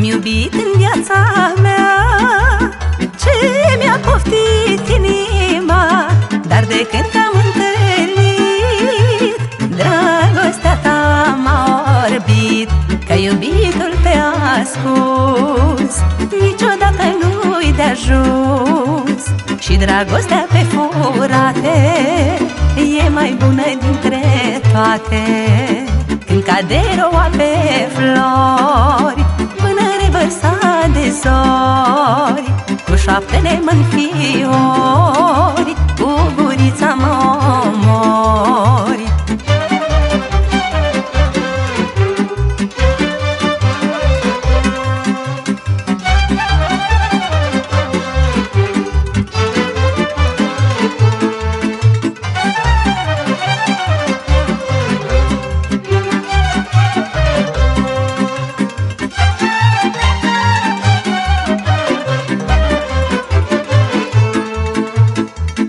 Am iubit în viața mea. Ce mi-a poftit inima Dar de când te-am întâlnit Dragostea ta m-a orbit Că iubitul pe ascuns. Niciodată nu-i de ajuns Și dragostea pe furate E mai bună dintre toate Când cade roa pe flori Până revărsa de zori Cu șaptele mă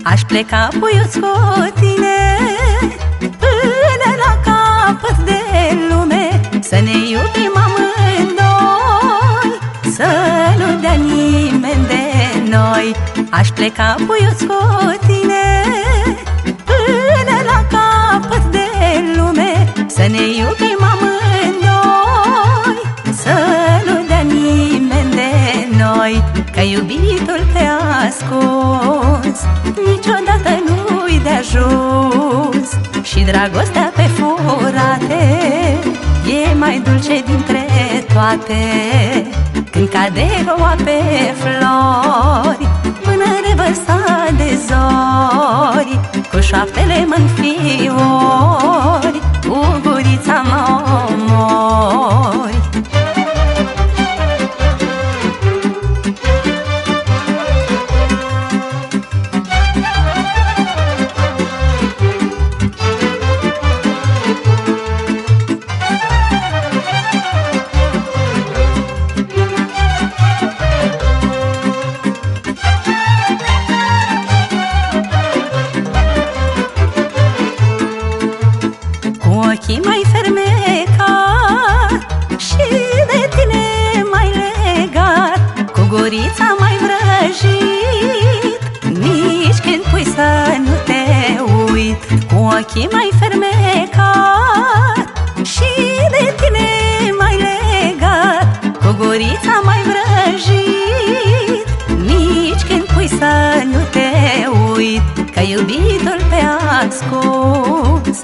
Aș pleca puiuț cu tine Până la capăt de lume. Să ne iubim amândoi Să nu dea nimeni de noi. Aș pleca puiuț cu tine Până la capăt de lume. Să ne iubim amândoi Să nu dea nimeni de noi. Că iubitul te ascuns Niciodată nu-i de ajuns. Și dragostea pe furate E mai dulce dintre toate. Când cade roa pe flori Până revărsa de zori. Cu șaptele mă fiori Cu gurița mă omori uit Cu ochii mai fermecat Și de tine mai legat Cu gurița mai vrăjit. Nici când pui să nu te uit Că iubitul pe ascuns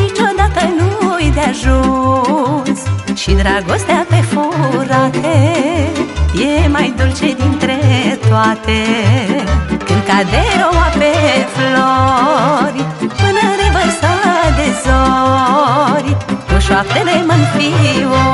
Niciodată nu-i de ajuns. Și dragostea pe furate E mai dulce dintre toate. Când cade roa pe flori Până revărsa